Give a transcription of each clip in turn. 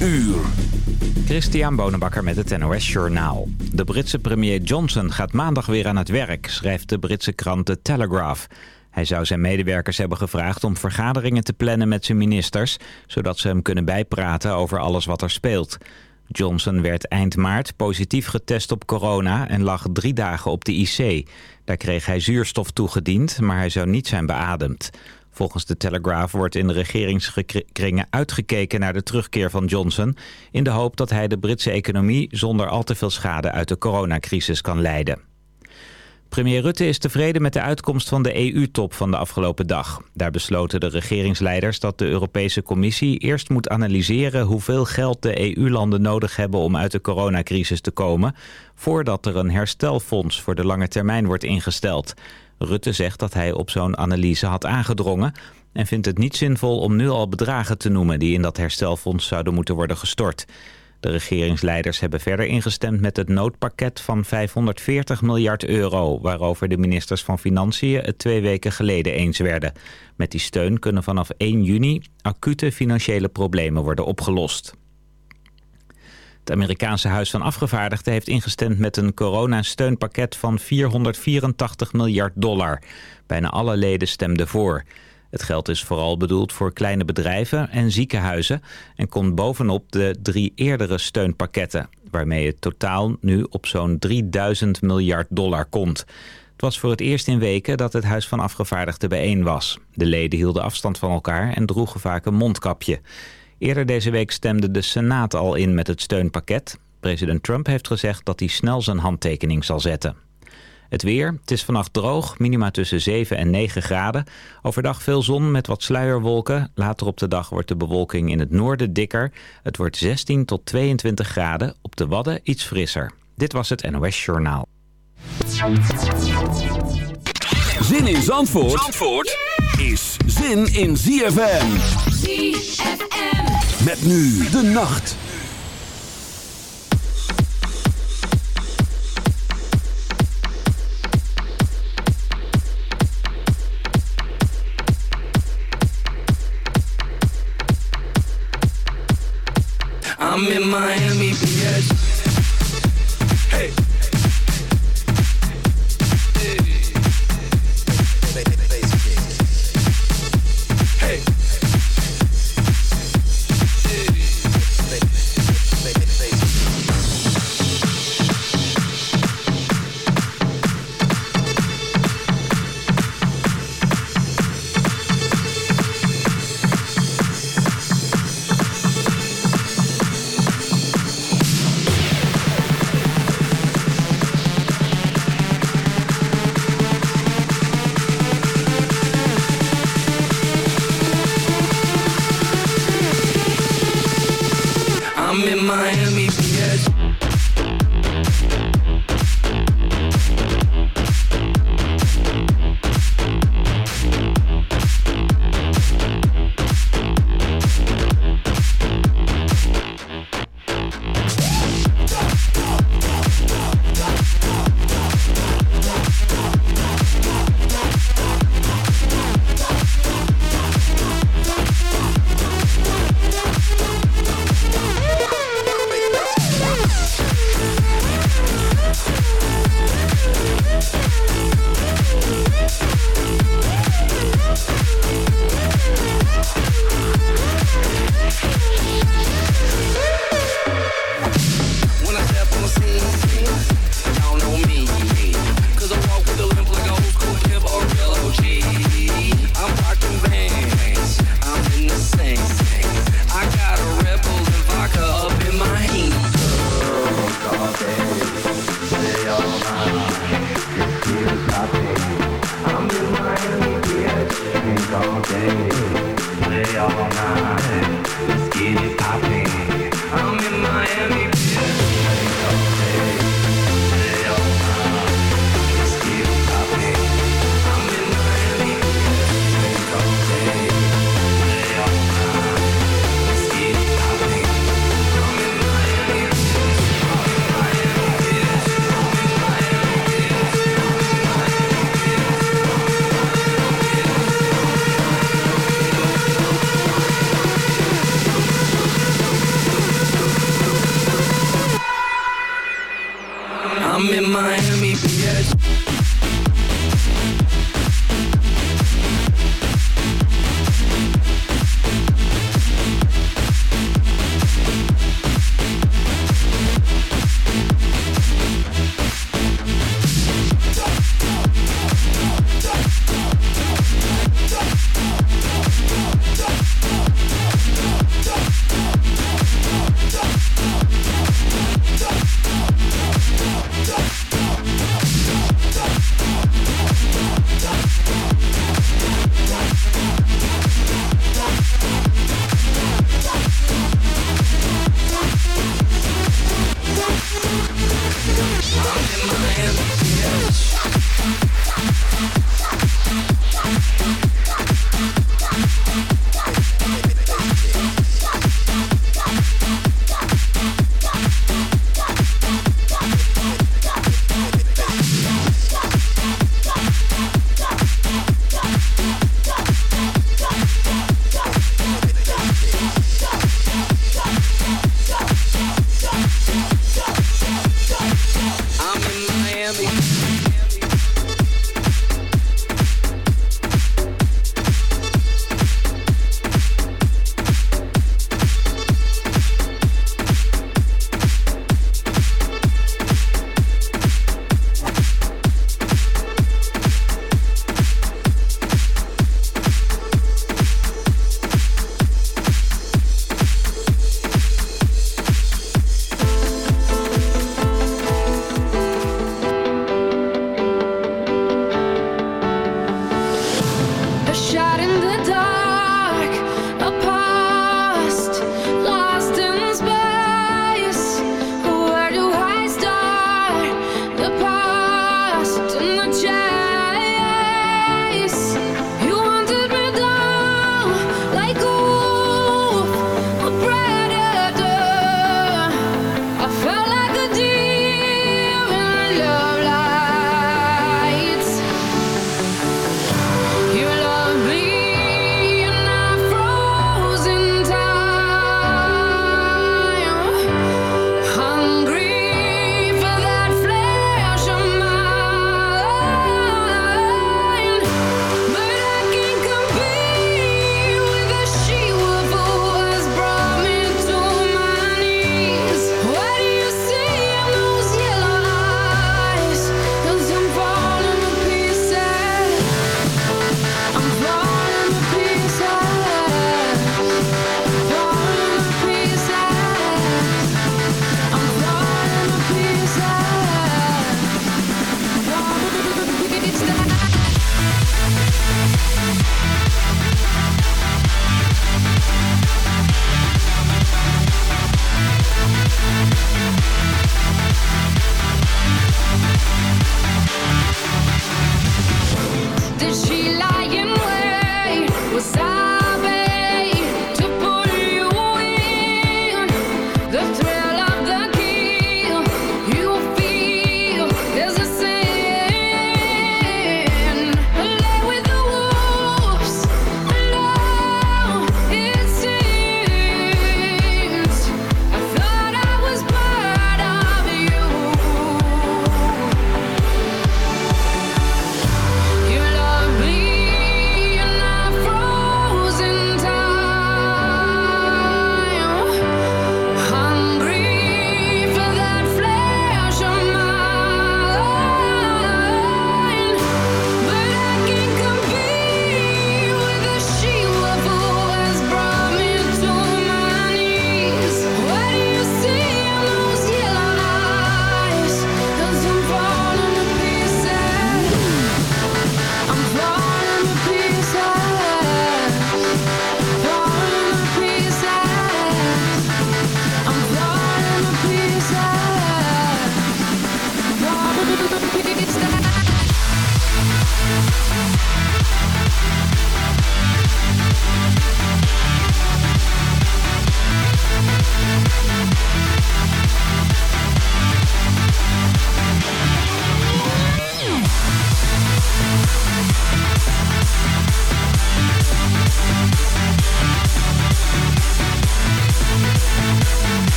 uur. Christian Bonenbakker met het NOS Journaal. De Britse premier Johnson gaat maandag weer aan het werk, schrijft de Britse krant The Telegraph. Hij zou zijn medewerkers hebben gevraagd om vergaderingen te plannen met zijn ministers... zodat ze hem kunnen bijpraten over alles wat er speelt. Johnson werd eind maart positief getest op corona en lag drie dagen op de IC. Daar kreeg hij zuurstof toegediend, maar hij zou niet zijn beademd. Volgens de Telegraph wordt in de regeringskringen uitgekeken naar de terugkeer van Johnson... in de hoop dat hij de Britse economie zonder al te veel schade uit de coronacrisis kan leiden. Premier Rutte is tevreden met de uitkomst van de EU-top van de afgelopen dag. Daar besloten de regeringsleiders dat de Europese Commissie eerst moet analyseren hoeveel geld de EU-landen nodig hebben om uit de coronacrisis te komen, voordat er een herstelfonds voor de lange termijn wordt ingesteld. Rutte zegt dat hij op zo'n analyse had aangedrongen en vindt het niet zinvol om nu al bedragen te noemen die in dat herstelfonds zouden moeten worden gestort. De regeringsleiders hebben verder ingestemd met het noodpakket van 540 miljard euro... waarover de ministers van Financiën het twee weken geleden eens werden. Met die steun kunnen vanaf 1 juni acute financiële problemen worden opgelost. Het Amerikaanse Huis van Afgevaardigden heeft ingestemd met een coronasteunpakket van 484 miljard dollar. Bijna alle leden stemden voor. Het geld is vooral bedoeld voor kleine bedrijven en ziekenhuizen... en komt bovenop de drie eerdere steunpakketten... waarmee het totaal nu op zo'n 3000 miljard dollar komt. Het was voor het eerst in weken dat het Huis van Afgevaardigden bijeen was. De leden hielden afstand van elkaar en droegen vaak een mondkapje. Eerder deze week stemde de Senaat al in met het steunpakket. President Trump heeft gezegd dat hij snel zijn handtekening zal zetten. Het weer, het is vannacht droog, minima tussen 7 en 9 graden. Overdag veel zon met wat sluierwolken. Later op de dag wordt de bewolking in het noorden dikker. Het wordt 16 tot 22 graden, op de Wadden iets frisser. Dit was het NOS Journaal. Zin in Zandvoort, Zandvoort is zin in ZFM. ZFM. Met nu de nacht. I'm in Miami, bitch. Hey.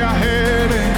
Rest your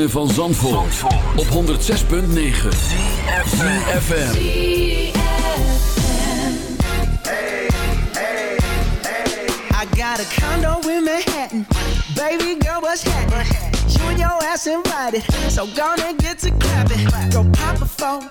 Ritme van Zandvoort, op 106.9 ZFM. I got a condo in Manhattan. Baby girl, what's happening? You and your ass invited. So gonna get to clapping. Go pop a phone,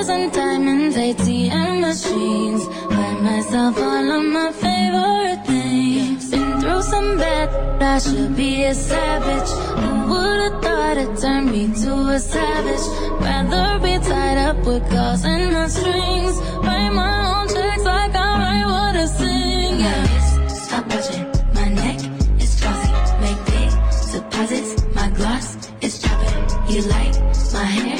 pearls and diamonds, ATM machines. Buy myself all of my favorite things. Been through some bad, I should be a savage. Who would've thought it turned me to a savage? Rather be tied up with calls and the strings. Write my own checks like I write what I sing. Yeah. My wrist, stop watching. My neck is glossy. Make big deposits. My gloss is chopping. You like my hair?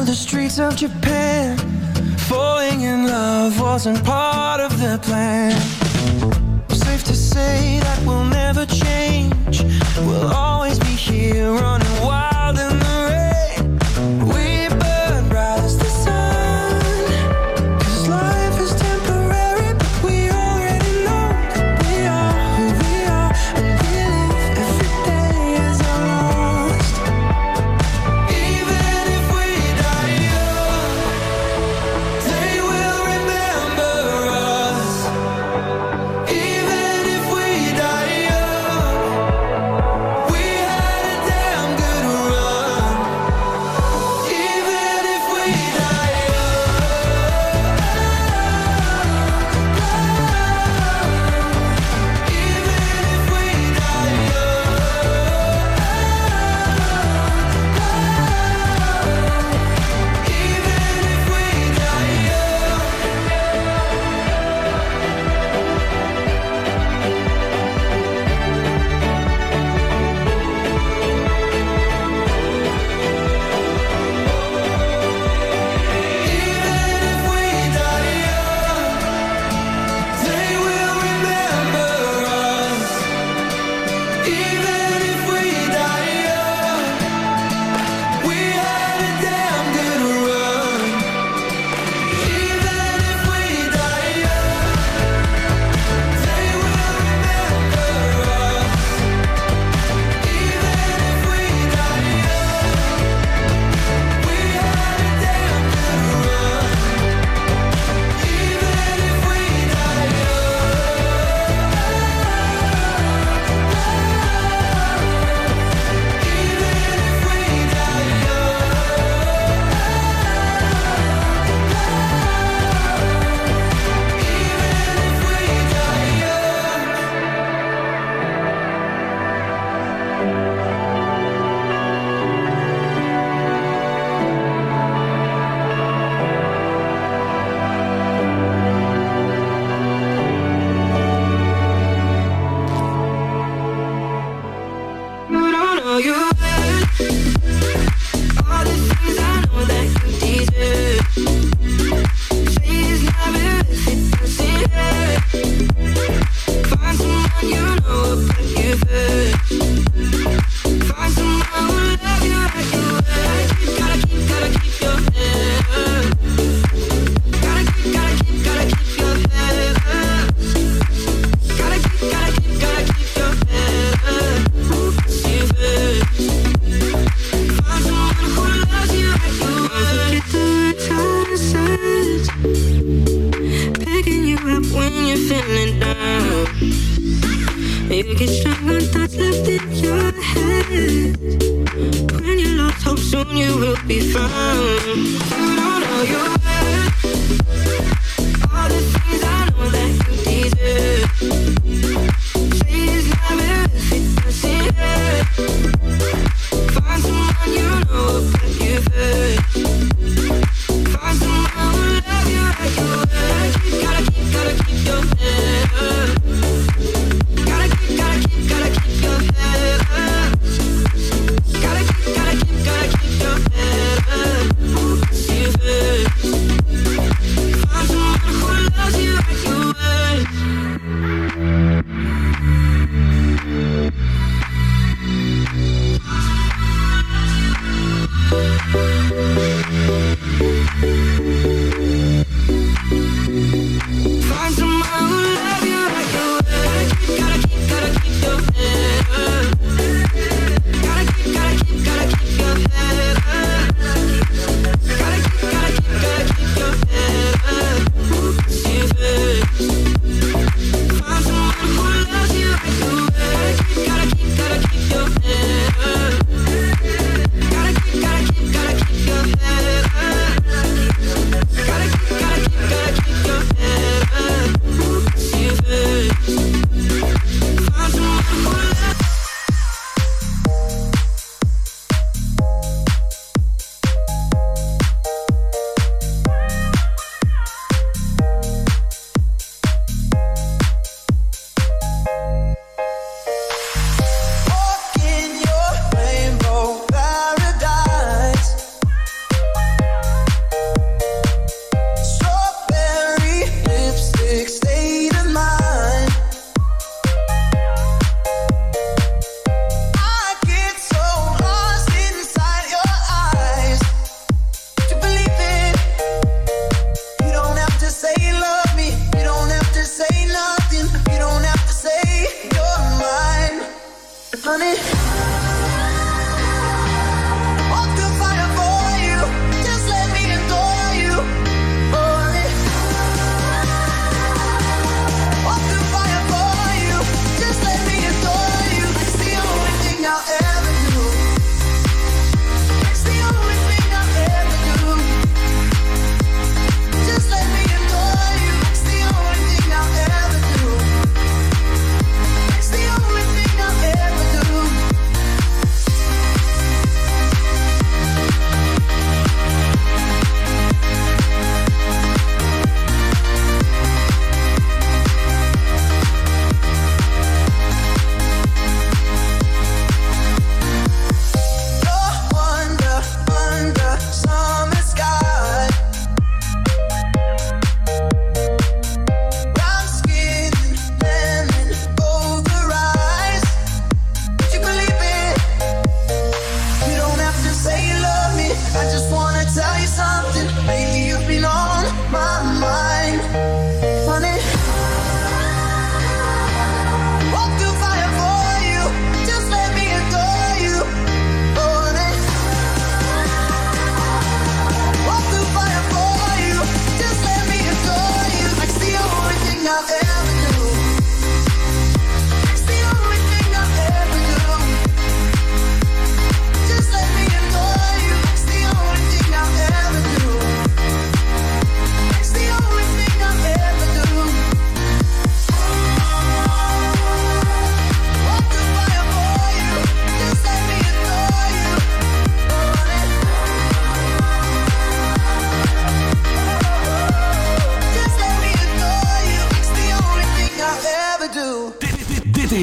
Through the streets of Japan. Falling in love wasn't part of the plan. Safe to say that we'll never change. We'll always be here running wild honey?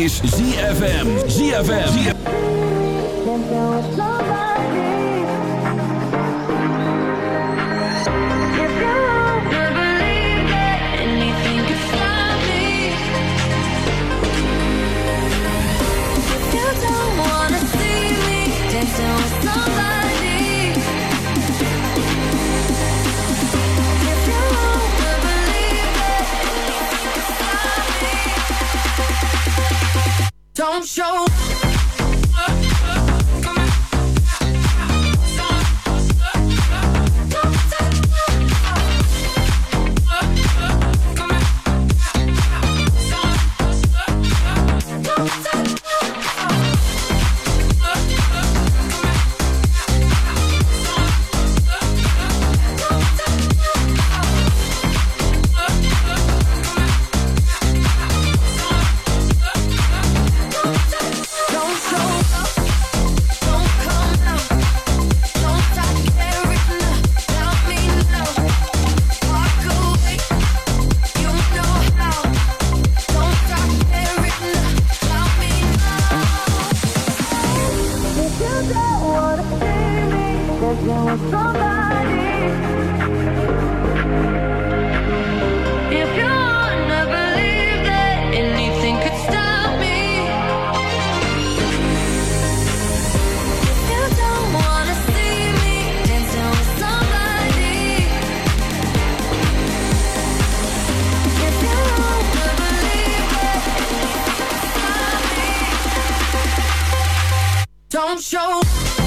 is ZFM. ZFM. don't show. don't show